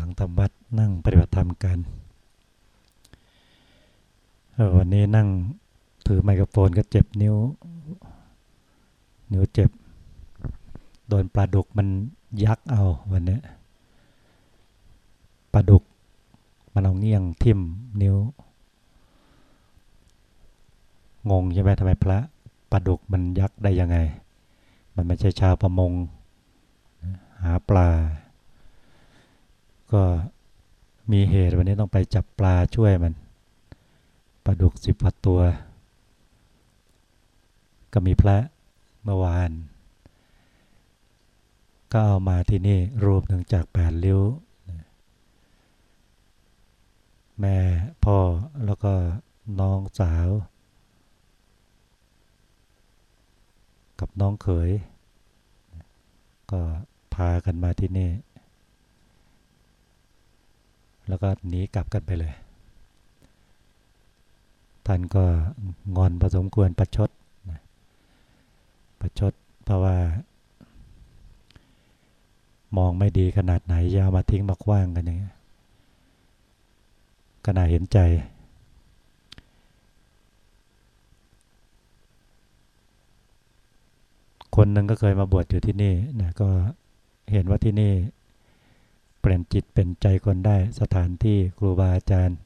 หลังทำวัดนั่งปฏิบัติธรรมกันวันนี้นั่งถือไมโครโฟนก็เจ็บนิ้ว นิ้วเจ็บ โดนปลาดุกมันยักเอาวันนี้ปลาดุกมันเอาเงี้ยงทิ่มนิ้ว งงใช่ไหมทำไมพระปลาดุกมันยักได้ยังไง มันไม่ใช่ชาวประมงหาปลา ก็มีเหตุวันนี้ต้องไปจับปลาช่วยมันปลาดุกสิบวัตัว ก็มีพระเมื่อวาน ก็เอามาที่นี่รูปหนึ่งจากแปดริ้ยวแม่พ่อแล้วก็น้องสาว กับน้องเขย ก็พากันมาที่นี่ แล้วก็หนีกลับกันไปเลย ท่านก็งอนผสมควรประชดประชดเพราะว่า มองไม่ดีขนาดไหนยาวมาทิ้งมาคว้างกันอย่างนี้ก็น่าเห็นใจ คนหนึ่งก็เคยมาบวชอยู่ที่นี่นะก็เห็นว่าที่นี่ เปลี่ยนจิตเป็นใจคนได้สถานที่ครูบาอาจารย์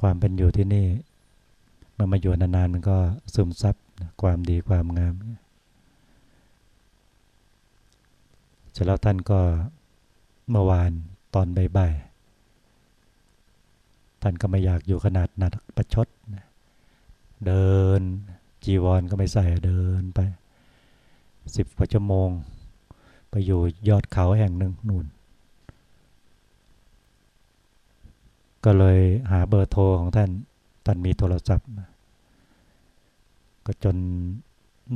ความเป็นอยู่ที่นี่มื่อมาอยู่นานๆมันก็ซึมซับความดีความงามเสร็จแล้วท่านก็เมื่อวานตอนบ่ายๆท่านก็ไม่อยากอยู่ขนาดนัดประชด เดินจีวรก็ไม่ใส่เดินไปสิบกว่าชั่วโมง อยู่ยอดเขาแห่งหนึ่งนู่น ก็เลยหาเบอร์โทรของท่าน ท่านมีโทรศัพท์ ก็จน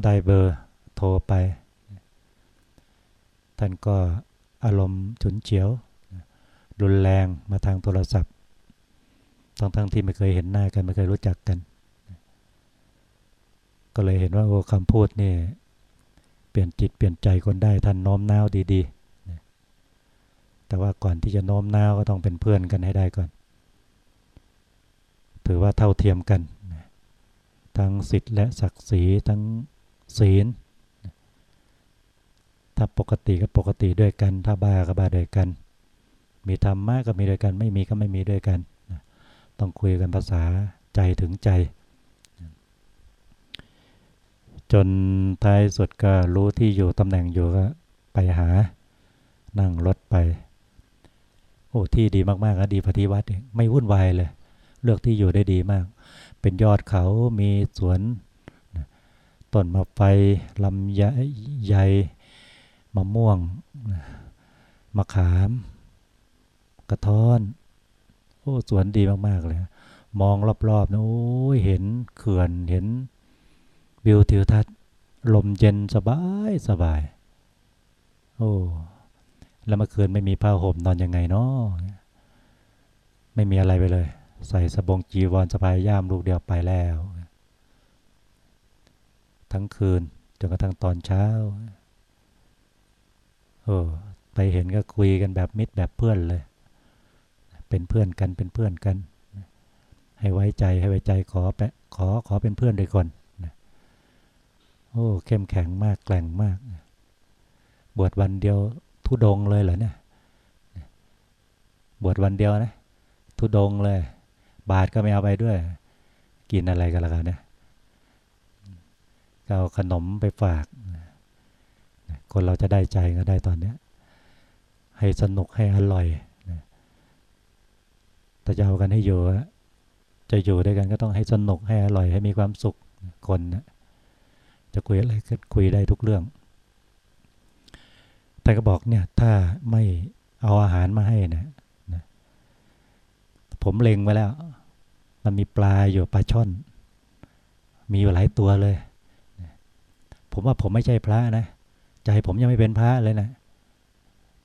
ได้เบอร์โทรไป ท่านก็อารมณ์ฉุนเฉียว รุนแรงมาทางโทรศัพท์ทั้งๆทที่ไม่เคยเห็นหน้ากันไม่เคยรู้จักกัน ก็เลยเห็นว่าโอ้คำพูดนี่ เปลี่ยนจิตเปลี่ยนใจคนได้ท่านโน้มน้าวดีๆ แต่ว่าก่อนที่จะโน้มน้าวก็ต้องเป็นเพื่อนกันให้ได้ก่อน ถือว่าเท่าเทียมกัน ทั้งสิทธิ์และศักดิ์ศรีทั้งศีล ถ้าปกติก็ปกติด้วยกัน ถ้าบ้าก็บ้าด้วยกัน มีธรรมะก็มีด้วยกัน ไม่มีก็ไม่มีด้วยกัน ต้องคุยกันภาษาใจถึงใจ จนท้ายสุดก็รู้ที่อยู่ตำแหน่งอยู่ก็ไปหา นั่งรถไป โอ้ที่ดีมากๆก็ดีปฏิวัติไม่วุ่นวายเลย เลือกที่อยู่ได้ดีมาก เป็นยอดเขามีสวนต้นมะไฟลำไยใยมะม่วงมะขาม กระท้อน โอ้สวนดีมากๆเลย มองรอบๆนะโอ้ยเห็นเขื่อนเห็น วิวทิวทัศน์ ลมเย็นสบายสบาย โอ้ แล้วเมื่อคืนไม่มีผ้าห่มนอนยังไงเนาะไม่มีอะไรไปเลย ใส่สบงจีวรสบายย่ามลูกเดียวไปแล้ว ทั้งคืนจนกระทั่งตอนเช้าโอ้ไปเห็นก็คุยกันแบบมิตรแบบเพื่อนเลย เป็นเพื่อนกันเป็นเพื่อนกัน ให้ไว้ใจให้ไว้ใจขอแปะขอขอเป็นเพื่อนด้วยคน โอ้เข้มแข็งมากแกร่งมาก บวชวันเดียวทุดงเลยเหรอเนี่ยบวชวันเดียวนะทุดงเลย บาทก็ไม่เอาไปด้วย กินอะไรกันล่ะกันเนี่ยเอาขนมไปฝากคนเราจะได้ใจก็ได้ตอนเนี้ยให้สนุกให้อร่อยแต่จะเอากันให้อยู่จะอยู่ด้วยกันก็ต้องให้สนุกให้อร่อยให้มีความสุขคนนะ จะคุยอะไรก็คุยได้ทุกเรื่องแต่ก็บอกเนี่ยถ้าไม่เอาอาหารมาให้นะนะผมเล็งไว้แล้ว มันมีปลาอยู่ปลาช่อน มีอยู่หลายตัวเลย ผมว่าผมไม่ใช่พระนะใจผมยังไม่เป็นพระเลยนะ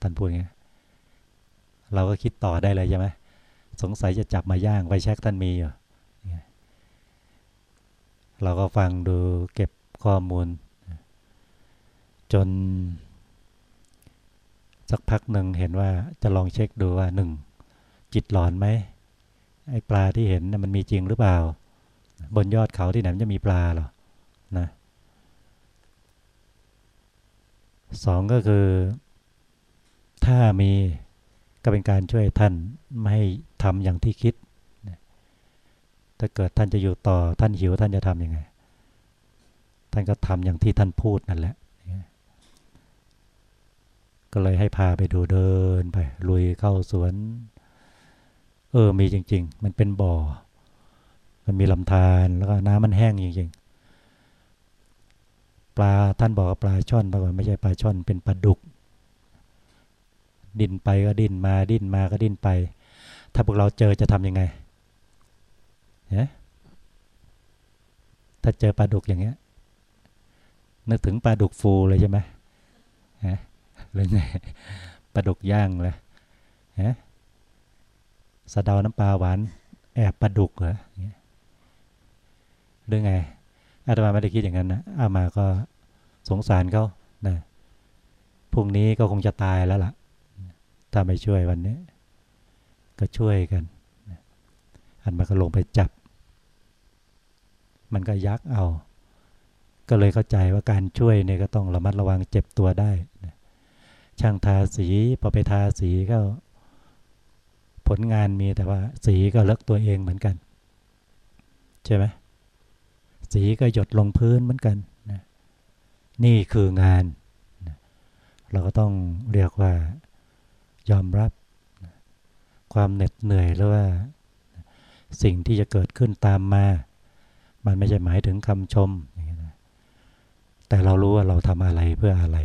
ท่านพูดไงเราก็คิดต่อได้เลยใช่ไหมสงสัยจะจับมาย่างไปแช็กท่านมีอยู่เราก็ฟังดูเก็บ ข้อมูล จน สักพักหนึ่งเห็นว่าจะลองเช็คดูว่าหนึ่งจิตหลอนไหมไอ้ปลาที่เห็นมันมีจริงหรือเปล่า บนยอดเขาที่ไหนมันจะมีปลาหรอนะสองก็คือ ถ้ามีก็เป็นการช่วยท่านไม่ให้ทำอย่างที่คิดถ้าเกิดท่านจะอยู่ต่อท่านหิวท่านจะทำยังไง ท่านก็ทำอย่างที่ท่านพูดนั่นแหละ ก็เลยให้พาไปดูเดินไป ลุยเข้าสวน เออ มีจริง ๆ มันเป็นบ่อ มันมีลำธารแล้วก็น้ำมันแห้งจริง ๆ ปลาท่านบอกว่าปลาช่อนปรากฏไม่ใช่ปลาช่อนเป็นปลาดุก ดิ้นไปก็ดิ้นมาดิ้นมาก็ดิ้นไป ถ้าพวกเราเจอจะทำยังไงเนี่ยถ้าเจอปลาดุกอย่างเงี้ย นึกถึงปลาดุกฟูเลยใช่ไหมฮะหรือไงปลาดุกย่างเลยฮะสะเดาน้ำปลาหวาน แอบปลาดุกเหรอหรือไงอาตมาไม่ได้คิดอย่างนั้นนะอามาก็สงสารเขานะพรุ่งนี้ก็คงจะตายแล้วล่ะ ถ้าไม่ช่วยวันนี้ ก็ช่วยกันอันมาก็ลงไปจับ มันก็ยักเอา ก็เลยเข้าใจว่าการช่วยเนี่ยก็ต้องระมัดระวังเจ็บตัวได้ช่างทาสีพอไปทาสีก็ผลงานมีแต่ว่าสีก็เลิกตัวเองเหมือนกัน ใช่ไหมสีก็หยดลงพื้นเหมือนกันนะนี่คืองานนะเราก็ต้องเรียกว่ายอมรับนะความเหน็ดเหนื่อยหรือว่าสิ่งที่จะเกิดขึ้นตามมา มันไม่ใช่หมายถึงคำชม แต่เรารู้ว่าเราทำอะไรเพื่ออะไร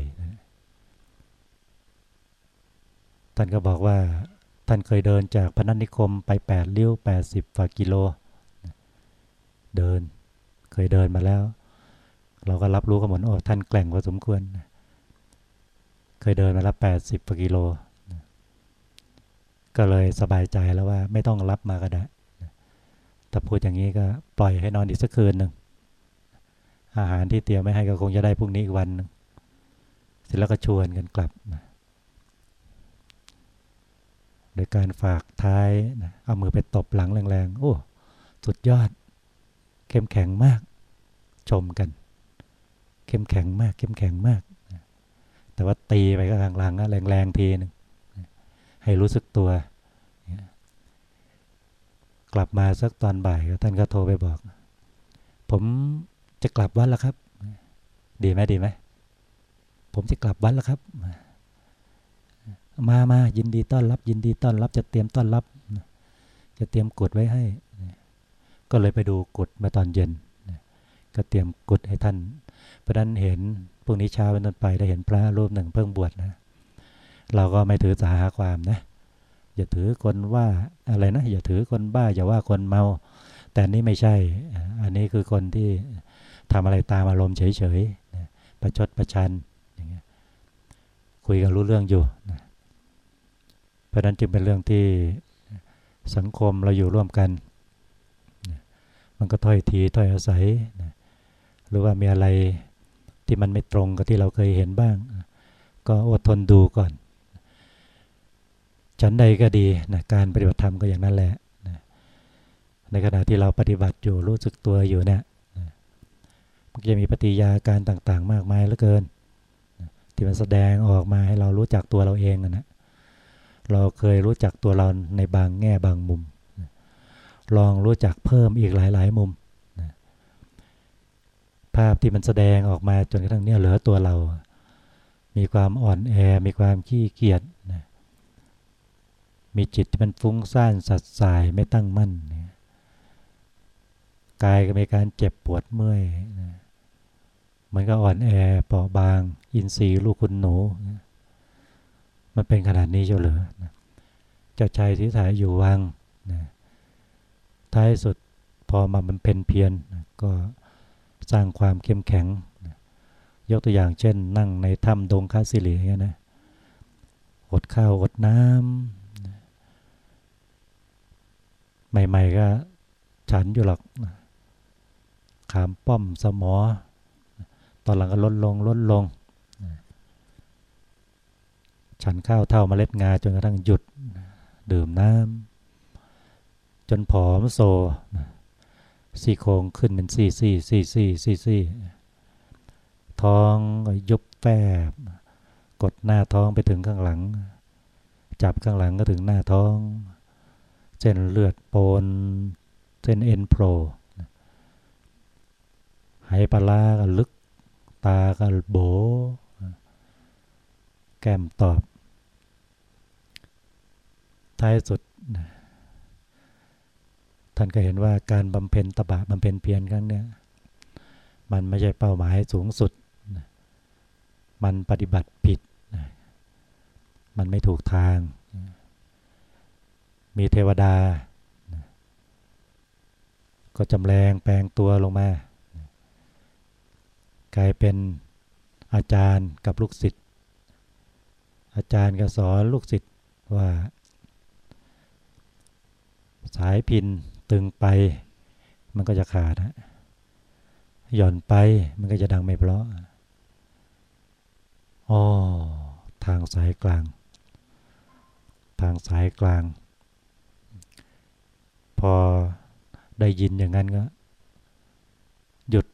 ท่านก็บอกว่าท่านเคยเดินจากพนัสนิคมไปแปดลี้ยวแปดสิบฝ่ากิโล เดินเคยเดินมาแล้ว เราก็รับรู้กันหมดโอ้ท่านแกล่งพอสมควร เคยเดินมาแล้วแปดสิบฝ่ากิโล ก็เลยสบายใจแล้วว่าไม่ต้องรับมาก็ได้ถ้าพูดอย่างนี้ก็ปล่อยให้นอนอีกสักคืนหนึ่ง อาหารที่เตรียมไม่ให้ก็คงจะได้พรุ่งนี้อีกวันเสร็จแล้วก็ชวนกันกลับนะโดยการฝากท้ายนะเอามือไปตบหลังแรงๆ โอ้ สุดยอด เข้มแข็งมาก ชมกัน เข้มแข็งมาก เข้มแข็งมาก แต่ว่าตีไปก็หลังๆแรงๆทีนึงให้รู้สึกตัว กลับมาสักตอนบ่ายท่านก็โทรไปบอก ผม จะกลับวัดแล้วครับ ดีไหมดีไหม ผมจะกลับวัดแล้วครับ มามายินดีต้อนรับ ยินดีต้อนรับ จะเตรียมต้อนรับ จะเตรียมกดไว้ให้ ก็เลยไปดูกดมาตอนเย็น ก็เตรียมกดให้ท่าน เพราะนั้นเห็นพรุ่งนี้เช้าเป็นต้นไปได้เห็นพระรูปหนึ่งเพิ่งบวชนะ เราก็ไม่ถือสาหาความนะ อย่าถือคนว่าอะไรนะ อย่าถือคนบ้า อย่าว่าคนเมา แต่นี่ไม่ใช่ อันนี้คือคนที่ ทำอะไรตามอารมณ์เฉยๆประชดประชันอย่างเงี้ยคุยกันรู้เรื่องอยู่นะเพราะนั้นจึงเป็นเรื่องที่สังคมเราอยู่ร่วมกันมันก็ถ้อยทีถ้อยอาศัยนะหรือว่ามีอะไรที่มันไม่ตรงกับที่เราเคยเห็นบ้าง ก็อดทนดูก่อนฉันใดก็ดีนะการปฏิบัติธรรมก็อย่างนั้นแหละนะในขณะที่เราปฏิบัติอยู่รู้สึกตัวอยู่เนี่ย มันจะมีปฏิยาการต่างๆ มากมายเหลือเกิน ที่มันแสดงออกมาให้เรารู้จักตัวเราเองนะเราเคยรู้จักตัวเราในบางแง่บางมุม ลองรู้จักเพิ่มอีกหลายๆ มุม ภาพที่มันแสดงออกมาจนกระทั่งเนี่ยเหลือตัวเรา มีความอ่อนแอ มีความขี้เกียจมีจิตที่มันฟุ้งซ่านสัดสายไม่ตั้งมั่น กายก็มีการเจ็บปวดเมื่อย มันก็อ่อนแอเปราะบาง อินทรีย์ลูกคุณหนู มันเป็นขนาดนี้เจ้าเหรอเจ้าชายที่ถ่ายอยู่วังท้ายสุดพอมามันเป็นเพียรก็สร้างความเข้มแข็ง ยกตัวอย่างเช่น นั่งในถ้ำดงคาสิลีเงี้ยนะอดข้าวอดน้ำใหม่ ๆ ก็ฉันอยู่หรอกขามป้อมสมอ ตอนหลังก็ลดลงลดลง ฉันข้าวเท่าเมล็ดงาจนกระทั่งหยุดดื่มน้ำจนผอมโซซี่โครงขึ้นเป็นซี่ซี่ซี่ซี่ซี่ซี่ท้องยุบแฟบ กดหน้าท้องไปถึงข้างหลัง จับข้างหลังก็ถึงหน้าท้อง เส้นเลือดโปน เส้นเอ็นโผล่หายปลาก็ลึก ตาก็โบ แก้มตอบ ท้ายสุด ท่านก็เห็นว่าการบำเพ็ญตบะบำเพ็ญเพียรครั้งนี้มันไม่ใช่เป้าหมายสูงสุด มันปฏิบัติผิด มันไม่ถูกทาง มีเทวดา ก็จำแรงแปลงตัวลงมา กลายเป็นอาจารย์กับลูกศิษย์ อาจารย์ก็สอนลูกศิษย์ว่า สายพินตึงไป มันก็จะขาดนะหย่อนไปมันก็จะดังไม่เพราะอ๋อทางสายกลาง ทางสายกลาง พอได้ยินอย่างนั้นก็ หยุด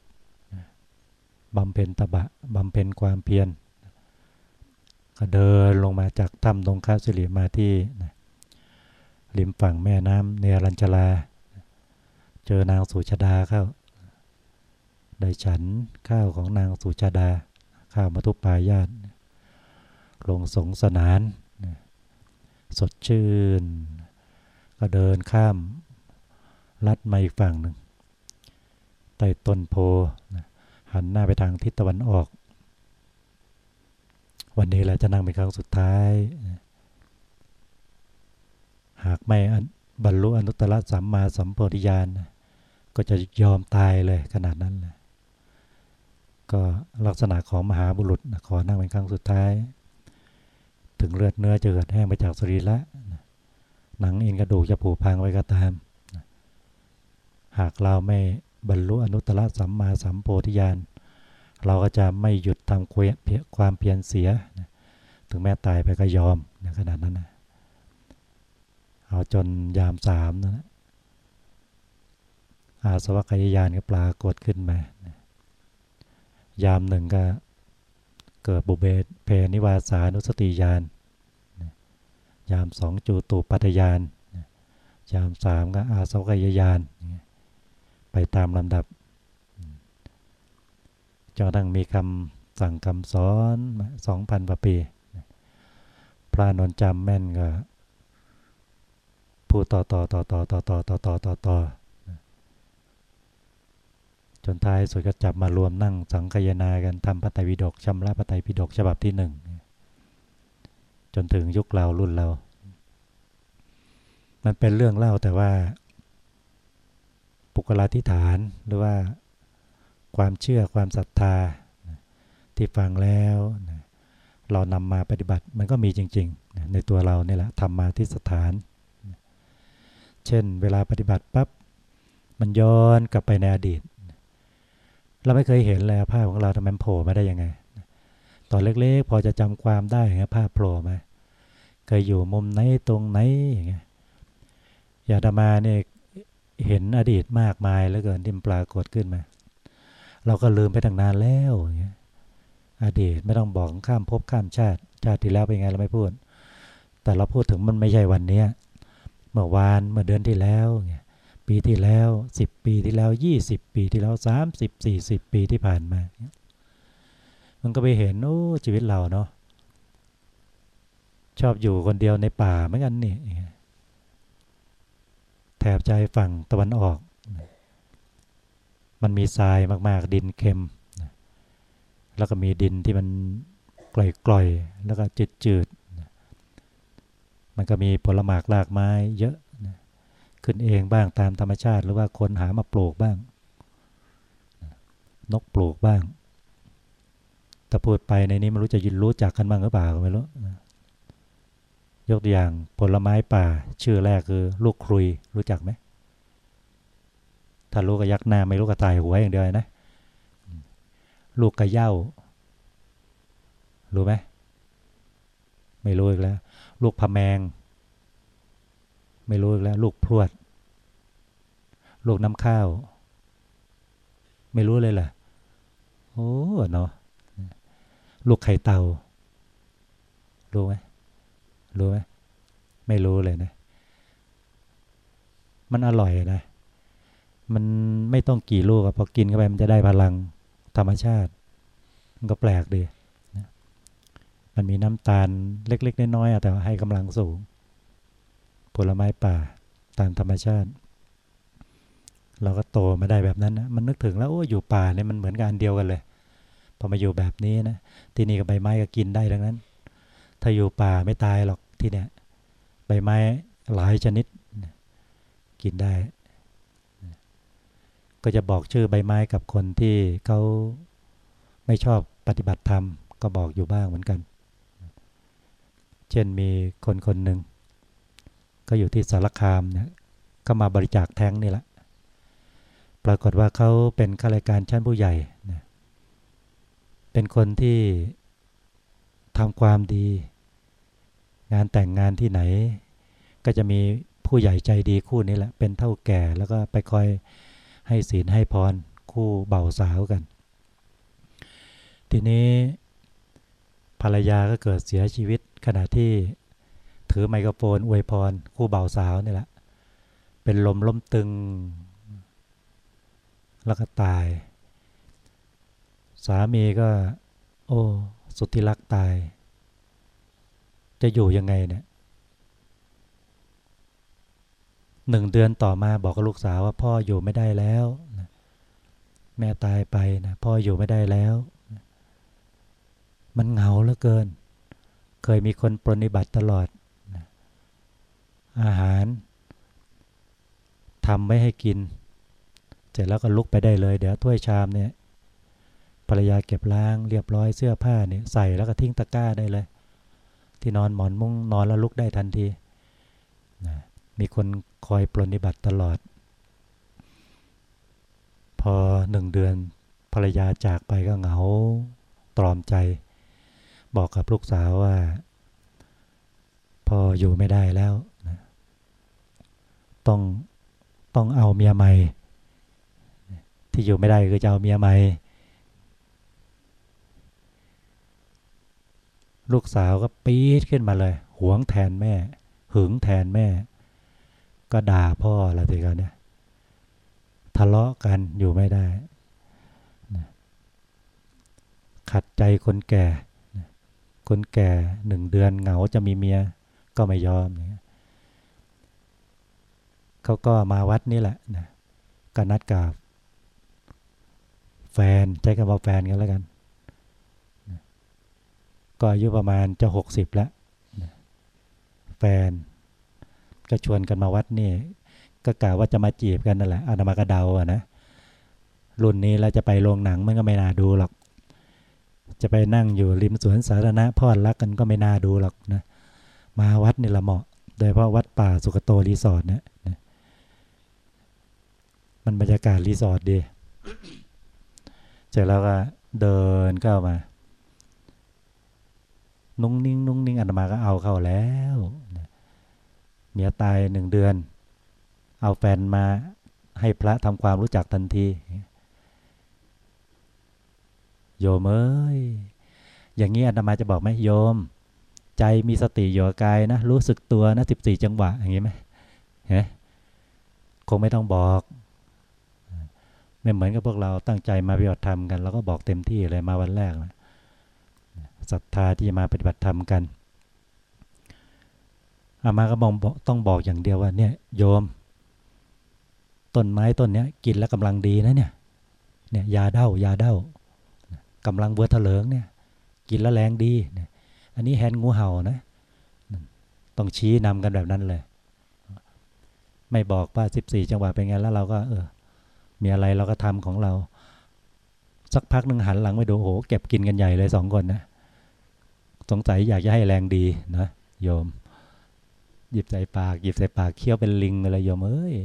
บำเพ็ญตบะบำเพ็ญความเพียรก็เดินลงมาจากถ้ำตรงคาสิริมาที่ริมฝั่งแม่น้ำเนรัญชลา เจอนางสุชาดาเข้า ได้ฉันข้าวของนางสุชาดา ข้าวมาทุปปายาตลงสงสนาน สดชื่น ก็เดินข้ามลัดมาอีกฝั่งหนึ่งใต้ต้นโพ หันหน้าไปทางทิศตะวันออก วันนี้แหละจะนั่งเป็นครั้งสุดท้าย หากไม่บรรลุอนุตตรสัมมาสัมโพธิญาณก็จะยอมตายเลยขนาดนั้นเลยก็ลักษณะของมหาบุรุษขอนั่งเป็นครั้งสุดท้าย ถึงเลือดเนื้อจะเกิดแห้งไปจากสรีระหนังเอ็นกระดูกจะผุพังไว้ก็ตาม หากเราไม่ บรรลุอนุตตรสัมมาสัมโพธิญาณเราก็จะไม่หยุดทำความเพียรเสีย ถึงแม้ตายไปก็ยอมในขนาดนั้นนะเอาจนยามสามนะอาสวัคยายานก็ปรากฏขึ้นมายามหนึ่งก็เกิดบุเบเพนิวาสานุสติญาณยามสองจูตูปัฏยานยามสามก็อาสวัคยายาน ไปตามลำดับจนทั้งมีคำสั่งคำสอนสองพันกว่าปี พระนนจำแม่นก็พูดต่อต่อต่อต่อต่อต่อต่อต่อต่อต่อจนท้ายสุดก็จับมารวมนั่งสังคยนากันทำพระไตรปิฎกชำระพระไตรปิฎกฉบับที่หนึ่งจนถึงยุคเรารุ่นเรา มันเป็นเรื่องเล่าแต่ว่า ปุกลาธิฐานหรือว่าความเชื่อความศรัทธาที่ฟังแล้วเรานำมาปฏิบัติมันก็มีจริงๆ ในตัวเราเนี่ยแหละทำมาที่สถาน เช่นเวลาปฏิบัติปับ๊บมันย้อนกลับไปในอดีต เราไม่เคยเห็นเลยภาพของเราทำไมโผล่มาได้ยังไง ตอนเล็กๆ พอจะจำความได้ไงภาพโผล่มาเคยอยู่มุมไหนตรงไหนอย่างเงี้ยอย่าธรรมาเนี่ย เห็นอดีตมากมายแล้วเกินที่ปรากฏขึ้นมา เราก็ลืมไปตั้งนานแล้วอย่างเงี้ยอดีตไม่ต้องบอกข้ามภพข้ามชาติชาติที่แล้วเป็นไงเราไม่พูด แต่เราพูดถึงมันไม่ใช่วันนี้เมื่อวานเมื่อเดือนที่แล้วปีที่แล้วสิบปีที่แล้วยี่สิบปีที่แล้วสามสิบสี่สิบปีที่ผ่านมา มันก็ไปเห็นโอ้ชีวิตเราเนาะชอบอยู่คนเดียวในป่าเหมือนกันนี่ แถบใจฝั่งตะวันออก มันมีทรายมาก ๆ ดินเค็ม แล้วก็มีดินที่มันกล่อยๆ แล้วก็จืดๆ มันก็มีผลหมากรากไม้เยอะ ขึ้นเองบ้างตามธรรมชาติ หรือว่าคนหามาปลูกบ้าง นกปลูกบ้างถ้าพูดไปในนี้ไม่รู้จะยินรู้จักกันบ้างหรือเปล่าไม่รู้ ยกตัวอย่างผลไม้ป่า ชื่อแรกคือ ลูกครุยรู้จักไหมถ้าลูกกระยักหน้าไม่รู้กระต่ายหัวอย่างเดียวนะ ลูกกระเย้า รู้ไหมไม่รู้อีกแล้ว ลูกพะแมง ไม่รู้อีกแล้ว ลูกพรวด ลูกน้ำข้าว ไม่รู้เลยแหละโอ้เนาะลูกไข่เตารู้ไหม รู้ไหมไม่รู้เลยนะ มันอร่อยนะ มันไม่ต้องกี่ลูกพอกินเข้าไปมันจะได้พลังธรรมชาติ มันก็แปลกดีนะมันมีน้ำตาลเล็ก ๆ น้อยๆแต่ให้กำลังสูง ผลไม้ป่าตามธรรมชาติ เราก็โตมาได้แบบนั้นนะ มันนึกถึงแล้วโอ้อยู่ป่าเนี่ยมันเหมือนกันเดียวกันเลยพอมาอยู่แบบนี้นะ ที่นี่กับใบไม้ก็กินได้ดังนั้น ถ้าอยู่ป่าไม่ตายหรอก ที่เนี่ยใบไม้หลายชนิดกินได้ ก็จะบอกชื่อใบไม้กับคนที่เขาไม่ชอบปฏิบัติธรรม ก็บอกอยู่บ้างเหมือนกัน เช่นมีคนคนหนึ่งก็อยู่ที่สารคามเนี่ยก็มาบริจาคแท้งนี่แหละ ปรากฏว่าเขาเป็นข้าราชการชั้นผู้ใหญ่นะเป็นคนที่ทำความดี งานแต่งงานที่ไหน ก็จะมีผู้ใหญ่ใจดีคู่นี้แหละ เป็นเท่าแก่แล้วก็ไปคอยให้ศีลให้พรคู่เบาสาวกัน ทีนี้ภรรยาก็เกิดเสียชีวิตขณะที่ถือไมโครโฟนอวยพรคู่เบาสาวนี่แหละ เป็นลมล้มตึง แล้วก็ตาย สามีก็ โอ้ สุดที่รักตาย จะอยู่ยังไงเนี่ยหนึ่งเดือนต่อมาบอกกับลูกสาวว่าพ่ออยู่ไม่ได้แล้วนะแม่ตายไปนะพ่ออยู่ไม่ได้แล้วนะมันเหงาเหลือเกิน เคยมีคนปรนิบัติตลอดนะอาหารทำไม่ให้กิน เสร็จแล้วก็ลุกไปได้เลย เดี๋ยวถ้วยชามเนี่ยภรรยาเก็บล้างเรียบร้อยเสื้อผ้าเนี่ยใส่แล้วก็ทิ้งตะกร้าได้เลย ที่นอนหมอนมุ้งนอนแล้วลุกได้ทันทีนะมีคนคอยปรนิบัติตลอด พอหนึ่งเดือนภรรยาจากไปก็เหงาตรอมใจ บอกกับลูกสาวว่า พออยู่ไม่ได้แล้วนะต้องต้องเอาเมียใหม่ ที่อยู่ไม่ได้คือจะเอาเมียใหม่ ลูกสาวก็ปี๊ดขึ้นมาเลย หวงแทนแม่ หึงแทนแม่ ก็ด่าพ่อละทีกันเนี่ยทะเลาะกันอยู่ไม่ได้ ขัดใจคนแก่ คนแก่หนึ่งเดือนเหงาจะมีเมียก็ไม่ยอมเนี่ยเขาก็มาวัดนี่แหละนะก็นัดกับ แฟนใช้คำว่าแฟนกันแล้วกัน ก็อายุประมาณจะหกสิบแล้วแฟนก็ชวนกันมาวัดนี่ ก็กล่าวว่าจะมาจีบกันนั่นแหละอานามากระเดาอะนะรุ่นนี้เราจะไปโรงหนังมันก็ไม่น่าดูหรอก จะไปนั่งอยู่ริมสวนสาธารณะพอดรักกันก็ไม่น่าดูหรอกนะ มาวัดนี่ละเหมาะ โดยเฉพาะวัดป่าสุกโตรีสอร์ทเนี่ยมันบรรยากาศรีสอร์ทดี เสร็จแล้วก็เดินเข้ามา นุ่งนิ่งนุ่งนิ่งอาตมาก็เอาเข้าแล้วเมียตายหนึ่งเดือน เอาแฟนมาให้พระทำความรู้จักทันที โยมเอ้ยอย่างนี้อาตมาจะบอกไหมโยม ใจมีสติอยู่กายนะ รู้สึกตัวนะสิบสี่จังหวะ อย่างนี้ไหมเฮ้คงไม่ต้องบอก ไม่เหมือนกับพวกเราตั้งใจมาปฏิบัติธรรมกันเราก็บอกเต็มที่เลยมาวันแรกนะ ศรัทธาที่จะมาปฏิบัติธรรมกัน อามาก็มองต้องบอกอย่างเดียวว่าเนี่ยโยม ต้นไม้ต้นเนี้ยกินแล้วกำลังดีนะเนี่ยเนี่ยยาเด้ายาเด้ากำลังเบือเถลิงเนี่ย กินแล้วแรงดีเนี่ยอันนี้แฮนงูเห่านะ ต้องชี้นำกันแบบนั้นเลย ไม่บอกว่าสิบสี่จังหวะเป็นไงแล้วเราก็ เออ มีอะไรเราก็ทำของเรา สักพักหนึ่งหันหลังไปดูโอ้โหเก็บกินกันใหญ่เลยสองคนนะ สงสัยอยากจะให้แรงดีนะโยม หยิบใส่ปาก หยิบใส่ปากเคี้ยวเป็นลิงอะไรโยมเอ้ย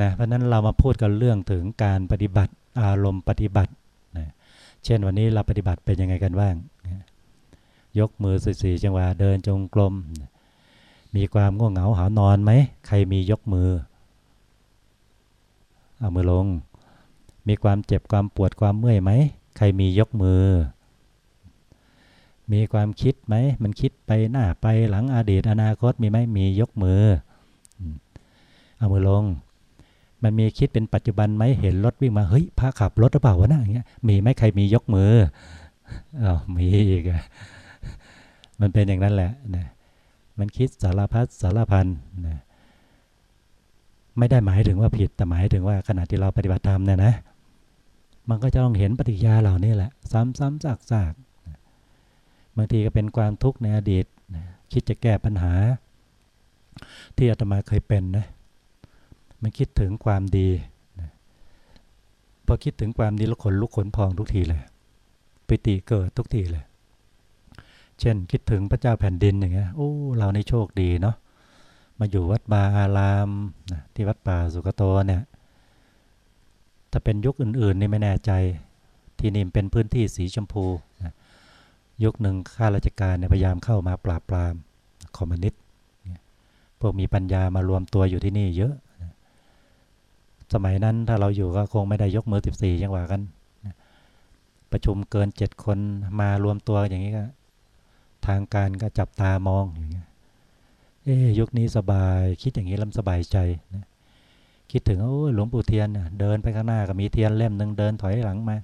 นะเพราะนั้นเรามาพูดกันเรื่องถึงการปฏิบัติอารมณ์ปฏิบัตินะเช่นวันนี้เราปฏิบัติเป็นยังไงกันบ้างนะยกมือสี่จังหวะเดินจงกรมมีความง่วงเหงาหานอนไหมใครมียกมือเอามือลง มีความเจ็บความปวดความเมื่อยไหมใครมียกมือ มีความคิดไหม มันคิดไปหน้าไปหลังอดีตอนาคตมีไหมมียกมือ เอามือลง มันมีคิดเป็นปัจจุบันไหมเห็นรถวิ่งมาเฮ้ยพาขับรถหรือเปล่าวะนะอย่างเงี้ยมีไหมใครมียกมืออ๋อมีอีกอะมันเป็นอย่างนั้นแหละนะมันคิดสารพัดสารพันนะไม่ได้หมายถึงว่าผิดแต่หมายถึงว่าขณะที่เราปฏิบัติธรรมเนี่ยนะ มันก็จะต้องเห็นปฏิยาเหล่านี้แหละ ซ้ำๆซากๆ บางทีก็เป็นความทุกข์ในอดีตคิดจะแก้ปัญหา ที่อาตมาเคยเป็นนะมันคิดถึงความดีพอคิดถึงความดีแล้วขนลุกขนพองทุกทีเลยปิติเกิดทุกทีเลย เช่นคิดถึงพระเจ้าแผ่นดินอย่างเงี้ยโอ้เราในโชคดีเนาะมาอยู่วัดบาอารามที่วัดป่าสุกโตเนี่ยถ้าเป็นยุคอื่นๆนี่ไม่แน่ใจ ที่นี่เป็นพื้นที่สีชมพู ยุคหนึ่งข้าราชการเนี่ยพยายามเข้ามาปราบปรามคอมมิวนิสต์พวกมีปัญญามารวมตัวอยู่ที่นี่เยอะ สมัยนั้นถ้าเราอยู่ก็คงไม่ได้ยกมือสิบสี่จังหวะกัน ประชุมเกินเจ็ดคนมารวมตัวอย่างนี้ก็ ทางการก็จับตามองอย่างเงี้ยเอ๊ยุคนี้สบายคิดอย่างนี้ลำสบายใจนะคิดถึงโอ้หลวงปู่เทียนเดินไปข้างหน้าก็มีเทียนเล่มหนึ่งเดินถอยหลังมา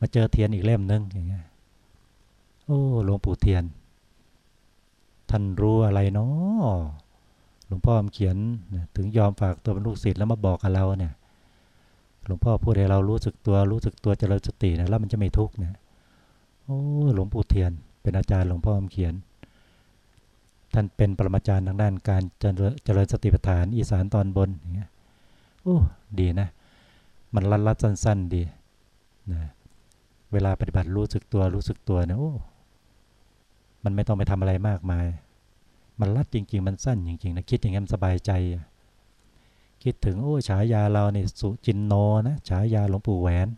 มาเจอเทียนอีกเล่มหนึ่งอย่างเงี้ย อ้หลวงปู่เทียน ท่านรู้อะไรเนาะหลวงพ่อเขียนถึงยอมฝากตัวเป็นลูกศิษย์แล้วมาบอกกับเราเนี่ยหลวงพ่อพูดให้เรารู้สึกตัวรู้สึกตัวเจริญสตินะแล้วมันจะไม่ทุกข์นะโอ้หลวงปู่เทียน เป็นอาจารย์หลวงพ่อเขียน ท่านเป็นปรมาจารย์ทางด้านการเจริญสติปัฏฐานอีสานตอนบนอย่างเงี้ยโอ้ดีนะ มันรัดรัดสั้น ๆ ดีนะเวลาปฏิบัติรู้สึกตัวรู้สึกตัวเนี่ยโอ้ มันไม่ต้องไปทำอะไรมากมาย มันรัดจริง ๆ มันสั้นจริงๆนะคิดอย่างนี้นสบายใจ คิดถึงโอ้ฉายาเราเนี่ยสุจินโนนะฉายาหลวงปู่แหวน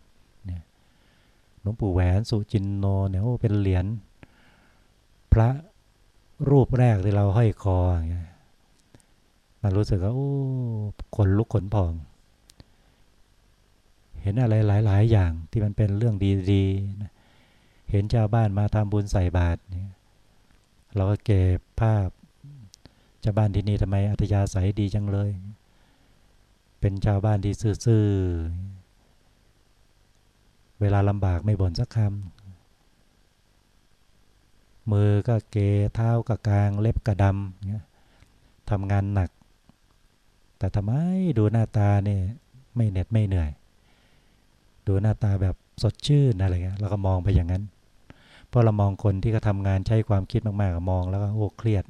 เนี่ยหลวงปู่แหวนสุจินโนเนี่ยโอ้เป็นเหรียญพระรูปแรกที่เราห้อยคออย่างเงี้ยมันรู้สึกว่าโอ้ขนลุกขนพอง เห็นอะไรหลาย ๆ อย่างที่มันเป็นเรื่องดีๆนะเห็นชาวบ้านมาทำบุญใส่บาตรเนี่ย เราก็เก็บภาพชาวบ้านที่นี่ทำไมอัธยาศัยดีจังเลย เป็นชาวบ้านที่ซื่อๆ เวลาลำบากไม่บ่นสักคำ มือก็เกเท้าก็กลาง เล็บก็ดำทำงานหนัก แต่ทำไมดูหน้าตาเนี่ยไม่เหน็ดไม่เหนื่อย ดูหน้าตาแบบสดชื่นอะไรเงี้ยเราก็มองไปอย่างนั้น เพราะเรามองคนที่เขาทำงานใช้ความคิดมากๆมองแล้วก็โอ้เครียด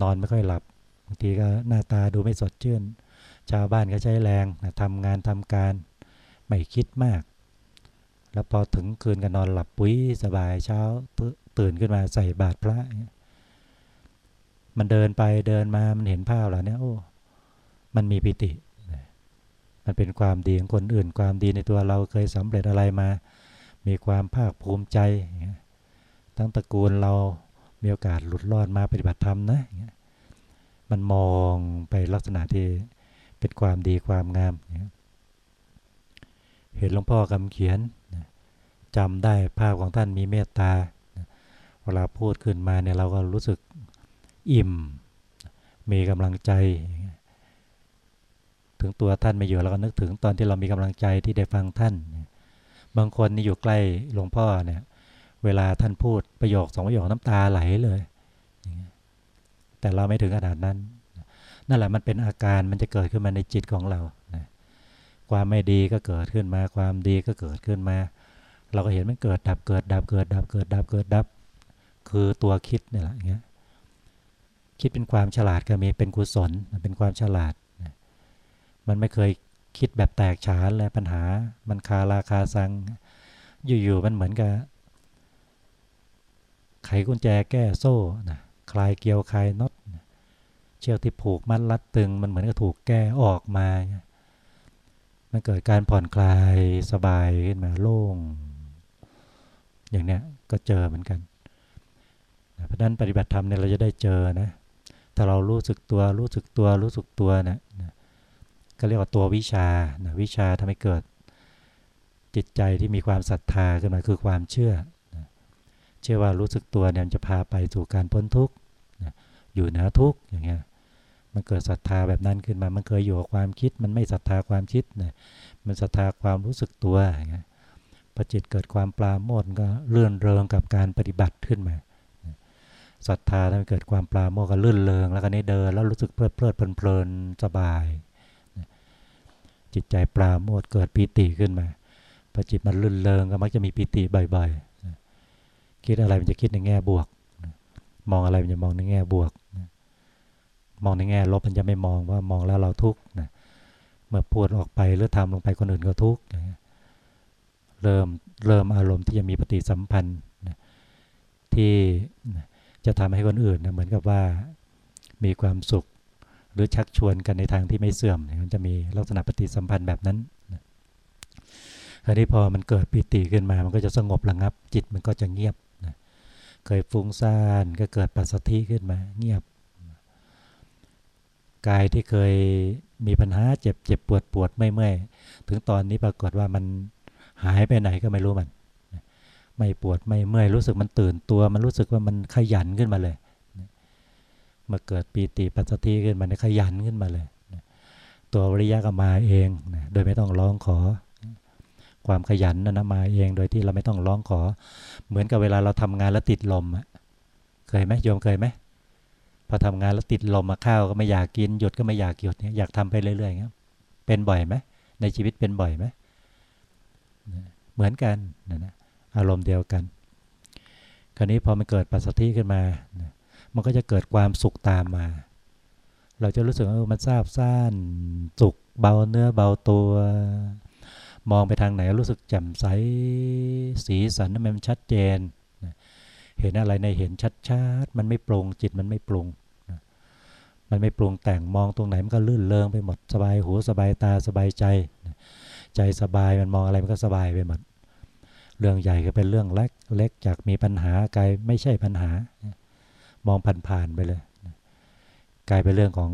นอนไม่ค่อยหลับบางทีก็หน้าตาดูไม่สดชื่น ชาวบ้านก็ใช้แรงนะทำงานทำการ ไม่คิดมาก แล้วพอถึงคืนก็นอนหลับปุ้ยสบายเช้าตื่นขึ้นมาใส่บาตรพระมันเดินไปเดินมามันเห็นภาพแล้วเนี่ยโอ้ มันมีปิติ มันเป็นความดีของคนอื่น ความดีในตัวเราเคยสำเร็จอะไรมา มีความภาคภูมิใจ ทั้งตระกูลเรามีโอกาสหลุดรอดมาปฏิบัติธรรมนะ มันมองไปลักษณะที่เป็นความดีความงาม เห็นหลวงพ่อคำเขียนจำได้ภาพของท่านมีเมตตา เวลาพูดขึ้นมาเนี่ยเราก็รู้สึกอิ่ม มีกำลังใจ ถึงตัวท่านไม่อยู่เราก็นึกถึงตอนที่เรามีกำลังใจที่ได้ฟังท่าน บางคนนี่อยู่ใกล้หลวงพ่อเนี่ย เวลาท่านพูดประโยคสองประโยคน้ำตาไหลเลย แต่เราไม่ถึงขนาดนั้น นั่นแหละมันเป็นอาการมันจะเกิดขึ้นมาในจิตของเรา ความไม่ดีก็เกิดขึ้นมา ความดีก็เกิดขึ้นมา เราก็เห็นมันเกิดดับเกิดดับเกิดดับเกิดดับเกิดดับ คือตัวคิดนี่แหละเงี้ย คิดเป็นความฉลาดก็มีเป็นกุศลเป็นความฉลาด มันไม่เคย คิดแบบแตกฉานเลยปัญหา มันคาราคาซัง อยู่ๆมันเหมือนกับ ไขกุญแจแก้โซ่นะคลายเกลียวคลายน็อตเชือกที่ผูกมัดรัดตึง มันเหมือนกับถูกแก้ออกมา มันเกิดการผ่อนคลายสบายขึ้นมาโล่ง อย่างเนี้ยก็เจอเหมือนกันเพราะนั้นปฏิบัติธรรมเนี่ยเราจะได้เจอนะ ถ้าเรารู้สึกตัวรู้สึกตัวรู้สึกตัวเนะ ก็เรียกว่าตัววิชานะวิชาทำให้เกิดจิตใจที่มีความศรัทธาขึ้นมาคือความเชื่อนะเชื่อว่ารู้สึกตัวเนี่ยจะพาไปสู่การพ้นทุกข์นะอยู่เหนือทุกข์อย่างเงี้ยมันเกิดศรัทธาแบบนั้นขึ้นมา มันเคยอยู่กับความคิด มันไม่ศรัทธาความคิดนะมันศรัทธาความรู้สึกตัวอย่างเงี้ยพอจิตเกิดความปลาโมดก็เลื่อนเริงกับการปฏิบัติขึ้นมาศรัทธาทำให้เกิดความปลาโมดก็ลื่นเริงแล้วก็นี้เดินแล้วรู้สึกเพลิดเพลิดเพลินสบาย จิตใจปลาโมดเกิดปีติขึ้นมาพอจิตมันลื่นเริงก็มักจะมีปีติบ่อยๆคิดอะไรมันจะคิดในแง่บวก มองอะไรมันจะมองในแง่บวก มองในแง่ลบมันจะไม่มองว่ามองแล้วเราทุกข์นะเมื่อพูดออกไปหรือทำลงไปคนอื่นก็ทุกข์เริ่มเริ่มอารมณ์ที่จะมีปฏิสัมพันธ์ที่จะทำให้คนอื่นนะเหมือนกับว่ามีความสุข หรือชักชวนกันในทางที่ไม่เสื่อมมันจะมีลักษณะปฏิสัมพันธ์แบบนั้นคราวนี้พอมันเกิดปิติขึ้นมามันก็จะสงบระงับ จิตมันก็จะเงียบนะเคยฟุ้งซ่านก็เกิดปัสสธิขึ้นมาเงียบ กายที่เคยมีปัญหาเจ็บเจ็บปวดปวดไม่เมื่อยถึงตอนนี้ปรากฏว่ามันหายไปไหนก็ไม่รู้มัน ไม่ปวดไม่เมื่อยรู้สึกมันตื่นตัว มันรู้สึกว่ามันขยันขึ้นมาเลย มื่อเกิดปีติปัสสธิขึ้นมาเนี่ยขยันขึ้นมาเลยตัววิริยะก็มาเองโดยไม่ต้องร้องขอ ความขยันนะนะมาเองโดยที่เราไม่ต้องร้องขอ เหมือนกับเวลาเราทำงานแล้วติดลมอะเคยไหมโยมเคยไหมพอทำงานแล้วติดลมมาข้าวก็ไม่อยากกินหยุดก็ไม่อยากหยุดเนี่ยอยากทำไปเรื่อยๆครับเป็นบ่อยไหมในชีวิตเป็นบ่อยไหมเหมือนกันนะนะอารมณ์เดียวกัน คราวนี้พอมันเกิดปัสสธิขึ้นมา มันก็จะเกิดความสุขตามมา เราจะรู้สึกว่ามันซาบซ่านสุขเบาเนื้อเบาตัว มองไปทางไหนรู้สึกแจ่มใสสีสันมันชัดเจน เห็นอะไรในเห็นชัดๆมันไม่ปรุงจิตมันไม่ปรุงมันไม่ปรุงแต่งมองตรงไหนมันก็ลื่นเลงไปหมดสบายหูสบายตาสบายใจ ใจสบายมันมองอะไรมันก็สบายไปหมดเรื่องใหญ่ก็เป็นเรื่องเล็กเล็กจากมีปัญหากลายไม่ใช่ปัญหา มองผ่านๆไปเลย กลายเป็นเรื่องของ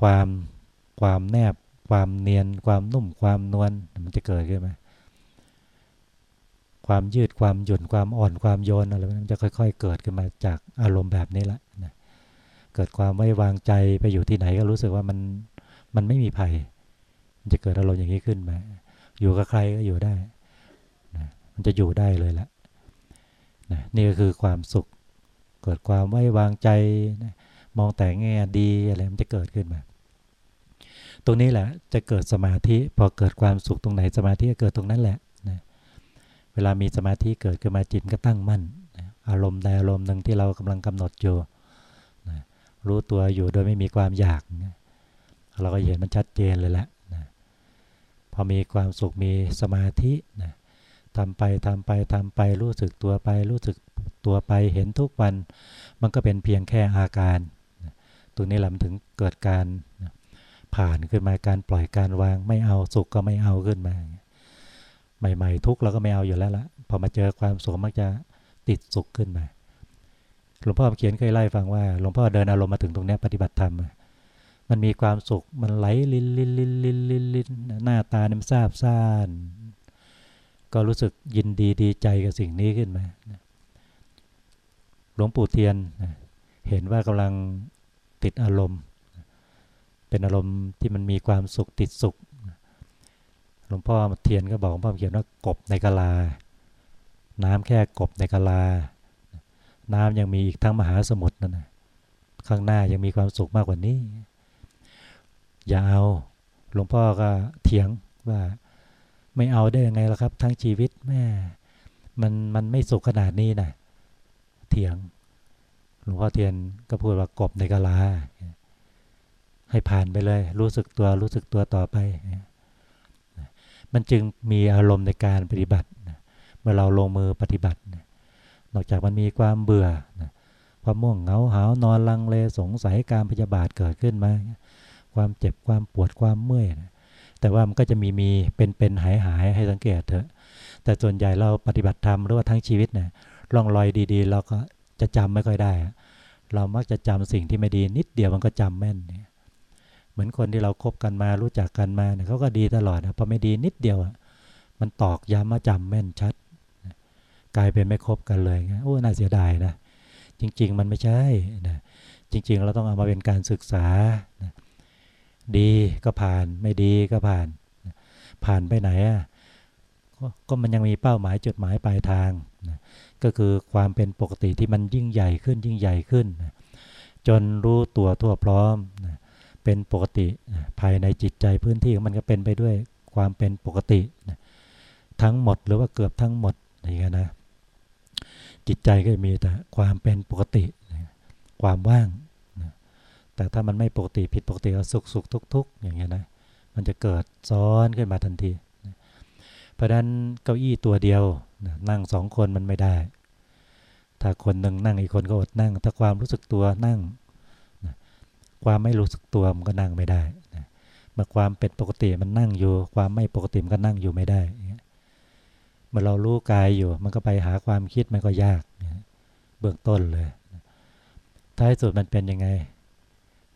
ความความแนบ ความเนียน ความนุ่มความนวลมันจะเกิดขึ้นไหมความยืดความหยุ่นความอ่อนความโยนอะไรมันจะค่อย ๆ เกิดขึ้นมาจากอารมณ์แบบนี้แหละนะเกิดความไม่วางใจไปอยู่ที่ไหนก็รู้สึกว่ามันมันไม่มีภัยมันจะเกิดอารมณ์อย่างนี้ขึ้นมาอยู่กับใครก็อยู่ได้นะมันจะอยู่ได้เลยละนะนี่ก็คือความสุข เกิดความไม่วางใจมองแต่แง่ดีอะไรมันจะเกิดขึ้นมา ตรงนี้แหละจะเกิดสมาธิพอเกิดความสุขตรงไหนสมาธิก็เกิดตรงนั้นแหละนะเวลามีสมาธิเกิดขึ้นมาจิตก็ตั้งมั่นนะอารมณ์ใดอารมณ์หนึ่งที่เรากำลังกำหนดอยู่นะรู้ตัวอยู่โดยไม่มีความอยากนะเราก็เห็นมันชัดเจนเลยแหละนะพอมีความสุขมีสมาธินะทำไปทำไปทำไปรู้สึกตัวไปรู้สึก ตัวไปเห็นทุกวัน มันก็เป็นเพียงแค่อาการตรงนี้แหละมันถึงเกิดการผ่านขึ้นมาการปล่อยการวางไม่เอาสุขก็ไม่เอาขึ้นมาใหม่ ๆ ทุกเราก็ไม่เอาอยู่แล้วละพอมาเจอความสุขมักจะติดสุขขึ้นมาหลวงพ่อเขียนเคยไล่ฟังว่าหลวงพ่อเดินอารมณ์มาถึงตรงนี้ปฏิบัติธรรมมันมีความสุขมันไหลลินลินลินลินลินลินหน้าตาเนี่ยซาบซ่านก็รู้สึกยินดีดีใจกับสิ่งนี้ขึ้นมา หลวงปู่เทียนเห็นว่ากำลังติดอารมณ์ เป็นอารมณ์ที่มันมีความสุขติดสุขหลวงพ่อเทียนก็บอกหลวงพ่อเขียนว่ากบในกะลา น้ำแค่กบในกะลา น้ำยังมีอีกทั้งมหาสมุทรนั่นนะข้างหน้ายังมีความสุขมากกว่านี้ อย่าเอาหลวงพ่อก็เถียงว่าไม่เอาได้ยังไงล่ะครับ ทั้งชีวิตแม่มันมันไม่สุขขนาดนี้นะ เถียง หลวงพ่อเทียนก็พูดว่ากบในกะลา ให้ผ่านไปเลย รู้สึกตัวรู้สึกตัวต่อไป มันจึงมีอารมณ์ในการปฏิบัติเมื่อเราลงมือปฏิบัติ นอกจากมันมีความเบื่อ ความม่วงเหงาหานอนลังเลสงสัยการพยาบาทเกิดขึ้นมา ความเจ็บความปวดความเมื่อย แต่ว่ามันก็จะมีมีเป็นเป็นหายหายให้สังเกตเถอะ แต่ส่วนใหญ่เราปฏิบัติธรรมหรือว่าทั้งชีวิตเนี่ย ร่องรอยดีๆ เราก็จะจำไม่ค่อยได้ เรามักจะจำสิ่งที่ไม่ดีนิดเดียวมันก็จำแม่นเนี่ยเหมือนคนที่เราครบกันมารู้จักกันมาเนี่ยเขาก็ดีตลอดนะพอไม่ดีนิดเดียวอะมันตอกย้ำมาจำแม่นชัด กลายเป็นไม่คบกันเลยโอ้น่าเสียดายนะจริง ๆ มันไม่ใช่นะจริง ๆ เราต้องเอามาเป็นการศึกษานะดีก็ผ่านไม่ดีก็ผ่าน ผ่านไปไหนอะก็มันยังมีเป้าหมายจุดหมายปลายทาง ก็คือความเป็นปกติที่มันยิ่งใหญ่ขึ้นยิ่งใหญ่ขึ้น จนรู้ตัวทั่วพร้อม เป็นปกติภายในจิตใจพื้นที่มันก็เป็นไปด้วยความเป็นปกติ ทั้งหมดหรือว่าเกือบทั้งหมดอย่างเงี้ยนะจิตใจก็มีแต่ความเป็นปกติ ความว่าง แต่ถ้ามันไม่ปกติผิดปกติก็สุขสุขทุกทุกอย่างเงี้ยนะมันจะเกิดซ้อนขึ้นมาทันที ราะฉะนั้นเก้าอี้ตัวเดียวนั่งสองคนมันไม่ได้ ถ้าคนหนึ่งนั่งอีกคนก็อดนั่ง ถ้าความรู้สึกตัวนั่ง ความไม่รู้สึกตัวมันก็นั่งไม่ได้เมื่อความเป็นปกติมันนั่งอยู่ ความไม่ปกติมันก็นั่งอยู่ไม่ได้เมื่อเรารู้กายอยู่ มันก็ไปหาความคิดมันก็ยากเบื้องต้นเลย ท้ายสุดมันเป็นยังไง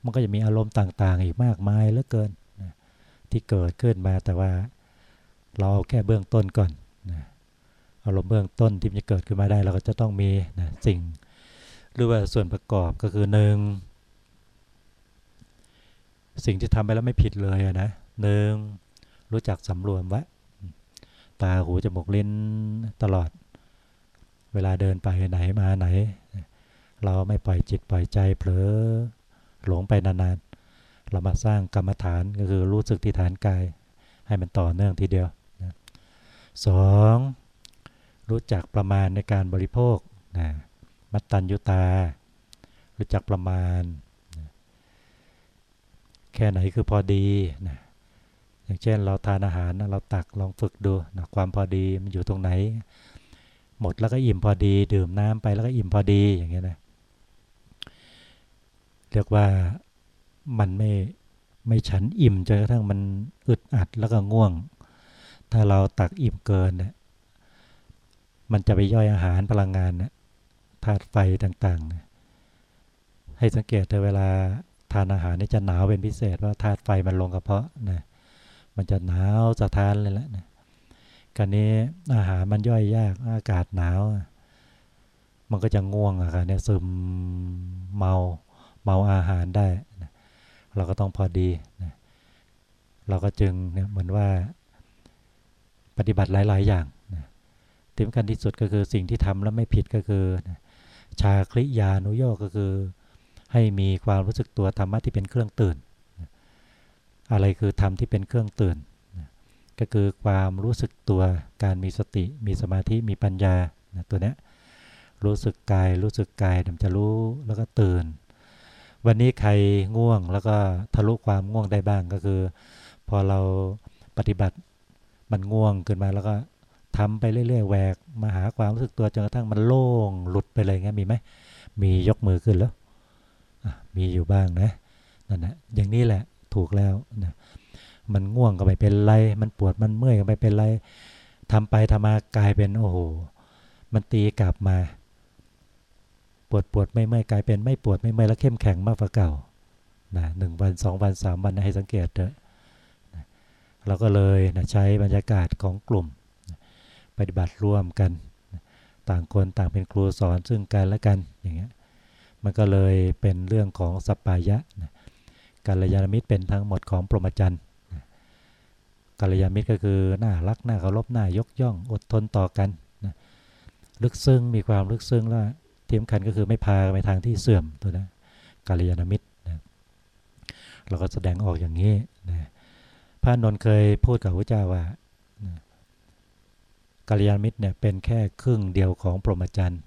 มันก็จะมีอารมณ์ต่าง ๆ อีกมากมายเหลือเกินที่เกิดขึ้นมาแต่ว่า เราเอาแค่เบื้องต้นก่อนอารมณ์เบื้องต้นที่จะเกิดขึ้นมาได้เราก็จะต้องมีนะสิ่งหรือว่าส่วนประกอบก็คือหนึ่งสิ่งที่ทำไปแล้วไม่ผิดเลยนะหนึ่งรู้จักสำรวมไว้ตาหูจมูกลิ้นตลอด เวลาเดินไปไหนมาไหน เราไม่ปล่อยจิตปล่อยใจเผลอหลงไปนานๆ เรามาสร้างกรรมฐานก็คือรู้สึกที่ฐานกาย ให้มันต่อเนื่องทีเดียว นะสองรู้จักประมาณในการบริโภคนะมัตตัญยุตา รู้จักประมาณนะแค่ไหนคือพอดีนะอย่างเช่นเราทานอาหารเราตักลองฝึกดูนะความพอดีมันอยู่ตรงไหน หมดแล้วก็อิ่มพอดี ดื่มน้ำไปแล้วก็อิ่มพอดีอย่างเงี้ยนะเรียกว่ามันไม่ไม่ฉันอิ่มจนกระทั่งมันอึดอัดแล้วก็ง่วง ถ้าเราตักอิ่มเกินเนี่ยมันจะไปย่อยอาหารพลังงานเนี่ยธาตุไฟต่างๆ ให้สังเกตเธอเวลาทานอาหารนี่จะหนาวเป็นพิเศษว่าธาตุไฟมันลงกระเพาะนะมันจะหนาวสะท้านเลยแหละนะการนี้อาหารมันย่อยยากอากาศหนาว มันก็จะง่วงอะค่ะเนี่ยซึมเมาเมาอาหารได้นะเราก็ต้องพอดีนะเราก็จึงเนี่ยเหมือนว่า ปฏิบัติหลาย ๆ อย่างนะที่สำคัญที่สุดก็คือสิ่งที่ทำแล้วไม่ผิดก็คือนะชาคลิยานุโยกก็คือ ให้มีความรู้สึกตัวธรรมะที่เป็นเครื่องตื่น อะไรคือธรรมที่เป็นเครื่องตื่น ก็คือความรู้สึกตัวการมีสติ มีสมาธิมีปัญญาตัวนี้รู้สึกกายรู้สึกกายมันจะรู้แล้วก็ตื่น วันนี้ใครง่วงแล้วก็ทะลุความง่วงได้บ้างก็คือ พอเราปฏิบัติ มันง่วงขึ้นมาแล้วก็ทำไปเรื่อยๆแหวกมาหาความรู้สึกตัวจนกระทั่งมันโล่งหลุดไปเลยงั้นมีไหมมียกมือขึ้นแล้วมีอยู่บ้างนะนั่นแหละอย่างนี้แหละถูกแล้วนะมันง่วงก็ไม่เป็นไร มันปวดมันเมื่อยก็ไม่เป็นไรทำไปทำมากลายเป็นโอ้โหมันตีกลับมา ปวดปวดไม่เมื่อยกลายเป็นไม่ปวดไม่เมื่อยแล้วเข้มแข็งมากกว่าเก่านะหนึ่งวันสองวันสามวันนะให้สังเกตเถอะ เราก็เลยนะใช้บรรยากาศของกลุ่ม ปฏิบัติร่วมกัน ต่างคนต่างเป็นครูสอนซึ่งกันและกันอย่างเงี้ยมันก็เลยเป็นเรื่องของสปายะนะกัลยาณมิตรเป็นทั้งหมดของปรมจันทร์กัลยาณมิตรก็คือหน้ารักหน้าเคารพหน้ายกย่องอดทนต่อกันนะลึกซึ้งมีความลึกซึ้งแล้วเทียมคันก็คือไม่พาไปทางที่เสื่อมตัวนะกัลยาณมิตรนะเราก็แสดงออกอย่างนี้นะ ระนนท์เคยพูดกับพระเจ้าว่ากัลยาณมิตรเนี่ยเป็นแค่ครึ่งเดียวของปรมจันทร์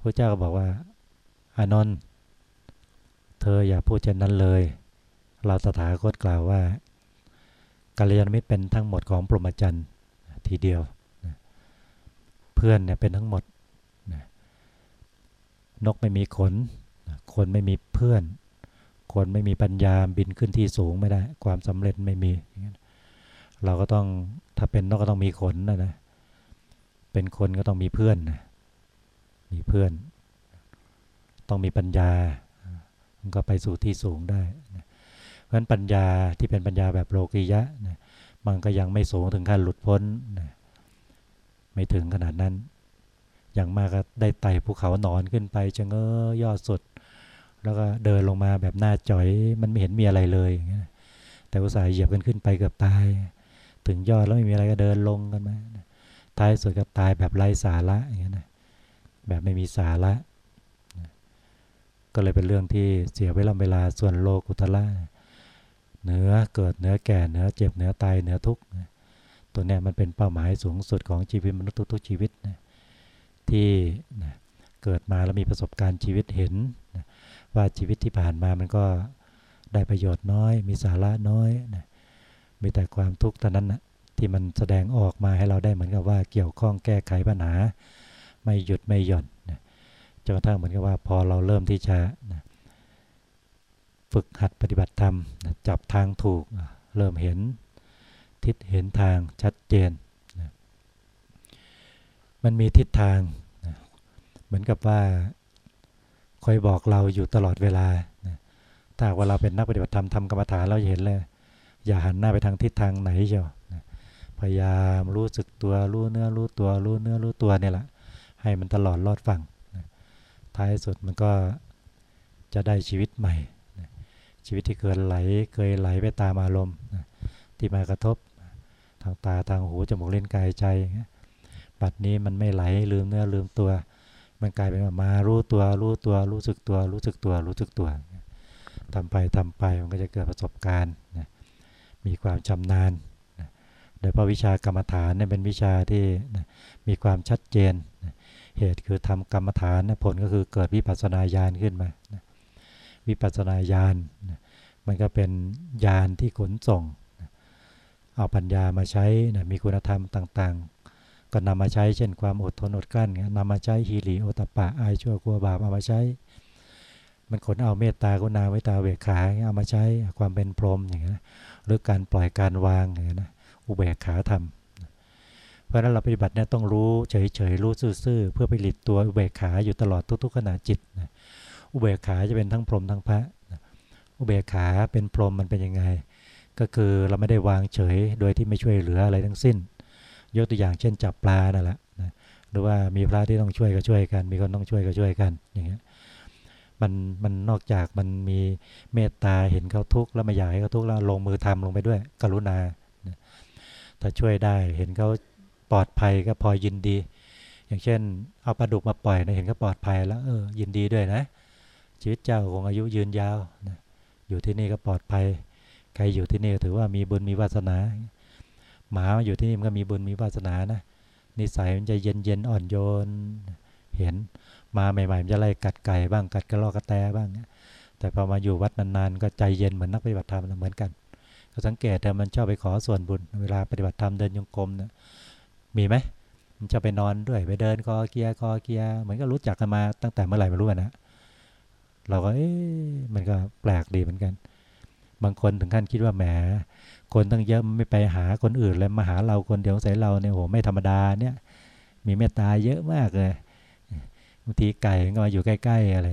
พระเจ้าก็บอกว่าอานนท์เธออย่าพูดเช่นนั้นเลย เราตถาคตกล่าวว่ากัลยาณมิตรเป็นทั้งหมดของปรมจันทร์ทีเดียว เพื่อนเนี่ยเป็นทั้งหมดนกไม่มีขน คนไม่มีเพื่อน คนไม่มีปัญญาบินขึ้นที่สูงไม่ได้ ความสำเร็จไม่มีเราก็ต้องถ้าเป็นนกก็ต้องมีขนนะนะเป็นคนก็ต้องมีเพื่อนนะมีเพื่อน ต้องมีปัญญา มันก็ไปสู่ที่สูงได้นะเพราะฉะนั้นปัญญาที่เป็นปัญญาแบบโลกิยะนะมันก็ยังไม่สูงถึงขั้นหลุดพ้นนะไม่ถึงขนาดนั้น อย่างมากก็ได้ไต่ภูเขาหนอนขึ้นไปจะเง้อยอดสุด แล้วก็เดินลงมาแบบหน้าจ่อย มันไม่เห็นมีอะไรเลย แต่อุตส่าห์เหยียบกันขึ้นไปเกือบตาย ถึงยอดแล้วไม่มีอะไรก็เดินลงกันมาท้ายสุดก็ตายแบบไร้สาระอย่างเงี้นะแบบไม่มีสาระ ก็เลยเป็นเรื่องที่เสียเวลาเวลาส่วนโลกุตละเนื้อเกิดเนื้อแก่เนื้อเจ็บเนื้อตายเนื้อทุกข์ตัวเนี้ยมันเป็นเป้าหมายสูงสุดของชีวิตมนุษย์ทุกๆชีวิตนะที่นะเกิดมาแล้วมีประสบการณ์ชีวิตเห็น ว่าชีวิตที่ผ่านมามันก็ได้ประโยชน์น้อย มีสาระน้อยนะมีแต่ความทุกข์เท่านั้นนะที่มันแสดงออกมาให้เราได้เหมือนกับว่าเกี่ยวข้องแก้ไขปัญหา ไม่หยุดไม่หย่อนนะจนกระทั่งเหมือนกับว่าพอเราเริ่มที่จะนะฝึกหัดปฏิบัติธรรมนะจับทางถูกเริ่มเห็นทิศเห็นทางชัดเจนนะมันมีทิศทางนะเหมือนกับว่า อยบอกเราอยู่ตลอดเวลาถ้าว่าเราเป็นนักปฏิบัติธรรมทำกรรมฐานเราเห็นเลย อย่าหันหน้าไปทางทิศทางไหนเชียวพยายามรู้สึกตัวรู้เนื้อรู้ตัวรู้เนื้อรู้ตัวเนี่ยแหละให้มันตลอดรอดฟังท้ายสุดมันก็จะได้ชีวิตใหม่ ชีวิตที่เคยไหลเคยไหลไปตามอารมณ์ที่มากระทบทางตาทางหูจมูกเล่นกายใจ บัดนี้มันไม่ไหลลืมเนื้อลืมตัว มันกลายเป็นมารู้ตัวรู้ตัวรู้สึกตัว รู้สึกตัว รู้สึกตัวทำไปทำไปมันก็จะเกิดประสบการณ์นะมีความชำนาญนะโดยเพราะวิชากรรมฐานเนี่ยเป็นวิชาที่นะมีความชัดเจนนะเหตุคือทำกรรมฐานนะผลก็คือเกิดวิปัสสนาญาณขึ้นมานะวิปัสสนาญาณนะมันก็เป็นญาณที่ขนส่งนะเอาปัญญามาใช้นะมีคุณธรรมต่างๆ ก็นำมาใช้เช่นความอดทนอดกลั้นนำมาใช้ฮีรีโอตปะอายชั่วกลัวบาปเอามาใช้ มันขนเอาเมตตากรุณาเวตาเวขาเอามาใช้ความเป็นพรหมอย่างเงี้ยหรือการปล่อยการวางอย่างเงี้นะอุเบกขาธรรมเพราะนั้นเราปฏิบัติเนี่ยต้องรู้เฉยๆรู้ซื่อๆเพื่อไปหลิดตัวอุเบกขาอยู่ตลอดทุกๆขณะจิตนะอุเบกขาจะเป็นทั้งพรหมทั้งพระนะอุเบกขาเป็นพรหมมันเป็นยังไง ก็คือเราไม่ได้วางเฉยโดยที่ไม่ช่วยเหลืออะไรทั้งสิ้น ยกตัวอย่างเช่นจับปลานั่นแหละนะหรือว่ามีพระที่ต้องช่วยก็ช่วยกัน มีคนต้องช่วยก็ช่วยกันอย่างเงี้ยมันมันนอกจากมันมีเมตตาเห็นเขาทุกข์แล้วไม่อยากให้เขาทุกข์แล้วลงมือทำลงไปด้วย กรุณาถ้าช่วยได้เห็นเขาปลอดภัยก็พอยินดี อย่างเช่น เอาปลาดุกมาปล่อยนะเห็นเขาปลอดภัยแล้วเออยินดีด้วยนะ ชีวิตเจ้าคงอายุยืนยาวนะอยู่ที่นี่ก็ปลอดภัย ใครอยู่ที่นี่ถือว่ามีบุญมีวาสนา หมาอยู่ที่นี่มันก็มีบุญมีวาสนานะนิสัยมันจะเย็นเย็นอ่อนโยน เห็นมาใหม่ๆมันจะไล่กัดไก่บ้างกัดกระรอกกระแตบ้างแต่พอมาอยู่วัดนานๆ ก็ใจเย็นเหมือนนักปฏิบัติธรรมเหมือนกันก็สังเกตแต่มันชอบไปขอส่วนบุญเวลาปฏิบัติธรรมเดินยงกรมเนี่ยมีไหมมันจะไปนอนด้วยไปเดินคอเกียร์คอเกียร์เหมือนก็รู้จักกันมาตั้งแต่เมื่อไหร่ไม่รู้นะเราก็เอ๊ะมันก็แปลกดีเหมือนกัน บางคนถึงขั้นคิดว่าแหม คนตั้งเยอะไม่ไปหาคนอื่นเลยมาหาเราคนเดียวใส่เราเนี่ยโหไม่ธรรมดาเนี่ย มีเมตตาเยอะมากเลยบางทีไก่ก็มาอยู่ใกล้ ๆ อะไร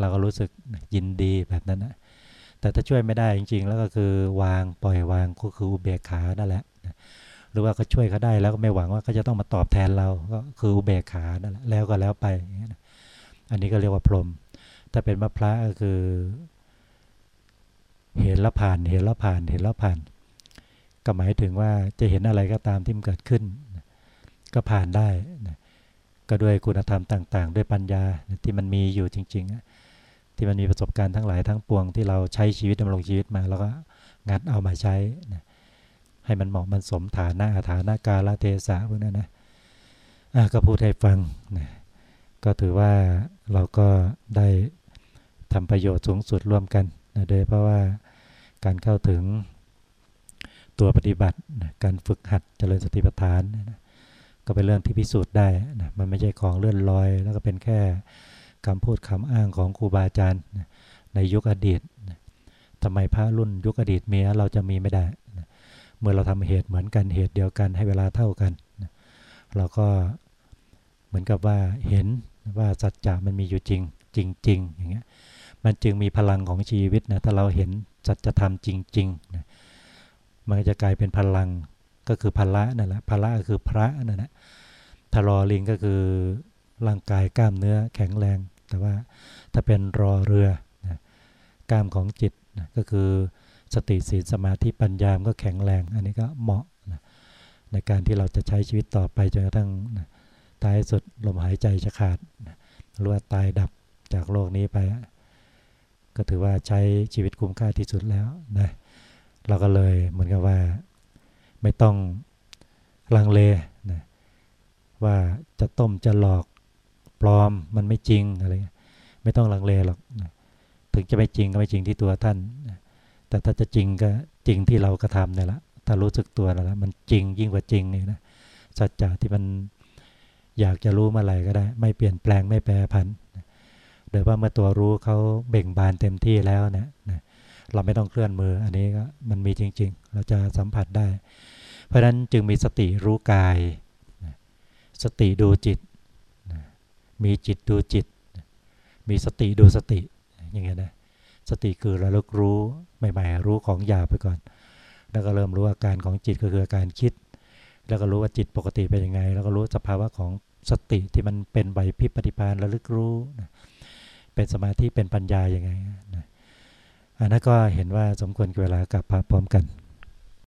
เราก็รู้สึกยินดีแบบนั้นนะแต่ถ้าช่วยไม่ได้จริง ๆ แล้วก็คือวางปล่อยวางก็คืออุเบกขานั่นแหละหรือว่าก็ช่วยเขาได้แล้วก็ไม่หวังว่าเขาจะต้องมาตอบแทนเราก็คืออุเบกขานั่นแหละแล้วก็แล้วไป อันนี้ก็เรียกว่าพรหมถ้าเป็นมะพร้าก็คือ เห็นแล้วผ่านเห็นแล้วผ่านเห็นแล้วผ่าน ก็หมายถึงว่าจะเห็นอะไรก็ตามที่มันเกิดขึ้น ก็ผ่านได้ก็ด้วยคุณธรรมต่าง ๆ ด้วยปัญญาที่มันมีอยู่จริง ๆ ที่มันมีประสบการณ์ทั้งหลายทั้งปวงที่เราใช้ชีวิตดำรงชีวิตมาแล้วก็งัดเอามาใช้นะให้มันเหมาะมันสมฐานะฐานะกาลเทศะพวกนั้นนะะก็พูดให้ฟังนะก็ถือว่าเราก็ได้ทำประโยชน์สูงสุดร่วมกันนะโดยเพราะว่า การเข้าถึงตัวปฏิบัติการฝึกหัดเจริญสติปัฏฐานก็เป็นเรื่องที่พิสูจน์ได้นะมันไม่ใช่ของเลื่อนลอย แล้วก็เป็นแค่คำพูดคำอ้างของครูบาอาจารย์ในยุคอดีตทำไมพระรุ่นยุคอดีตเมียเราจะมีไม่ได้ เมื่อเราทำเหตุเหมือนกันเหตุเดียวกันให้เวลาเท่ากันเราก็เหมือนกับว่าเห็นว่าสัจจะมันมีอยู่จริงจริง ๆ อย่างเงี้ยมันจึงมีพลังของชีวิตนะถ้าเราเห็น สัจธรรมจริงๆนะมันจะกลายเป็นพลังก็คือพละนั่นแหละพละก็คือพระนั่นแหละทารอลิงก็คือร่างกายกล้ามเนื้อแข็งแรง แต่ว่าถ้าเป็นรอเรือนะกล้ามของจิตนะก็คือสติสีสมาธิปัญญามก็แข็งแรง อันนี้ก็เหมาะนะในการที่เราจะใช้ชีวิตต่อไปจนกระทั่งนะท้ายสุดลมหายใจจะขาดนะหรือว่าตายดับจากโลกนี้ไป ก็ถือว่าใช้ชีวิตคุ้มค่าที่สุดแล้วนะเราก็เลยเหมือนกับว่าไม่ต้องลังเลนะว่าจะต้มจะหลอกปลอมมันไม่จริงอะไรไม่ต้องลังเลหรอกนะถึงจะไม่จริงก็ไม่จริงที่ตัวท่านนะแต่ถ้าจะจริงก็จริงที่เรากระทำเนี่ยละถ้ารู้สึกตัวแล้วมันจริงยิ่งกว่าจริงนี่นะสัจจะที่มันอยากจะรู้เมื่อไหร่ก็ได้ ไม่เปลี่ยนแปลงไม่แปรผัน โดยว่าเมื่อตัวรู้เขาเบ่งบานเต็มที่แล้วเนะนะเราไม่ต้องเคลื่อนมือ อันนี้ก็มันมีจริง ๆ เราจะสัมผัสได้ เพราะฉะนั้นจึงมีสติรู้กายนะสติดูจิตนะมีจิตดูจิตนะมีสติดูสติ อย่างเงี้ยนะ สติคือระลึกรู้ใหม่ ๆ รู้ของหยาบไปก่อน แล้วก็เริ่มรู้อาการของจิตก็คืออาการคิด แล้วก็รู้ว่าจิตปกติเป็นยังไง แล้วก็รู้สภาวะของสติที่มันเป็นใบพิปฏิพานระลึกรู้นะ เป็นสมาธิเป็นปัญญาอย่างไงนะอันนั้นก็เห็นว่าสมควรเวลากับพระพร้อมกัน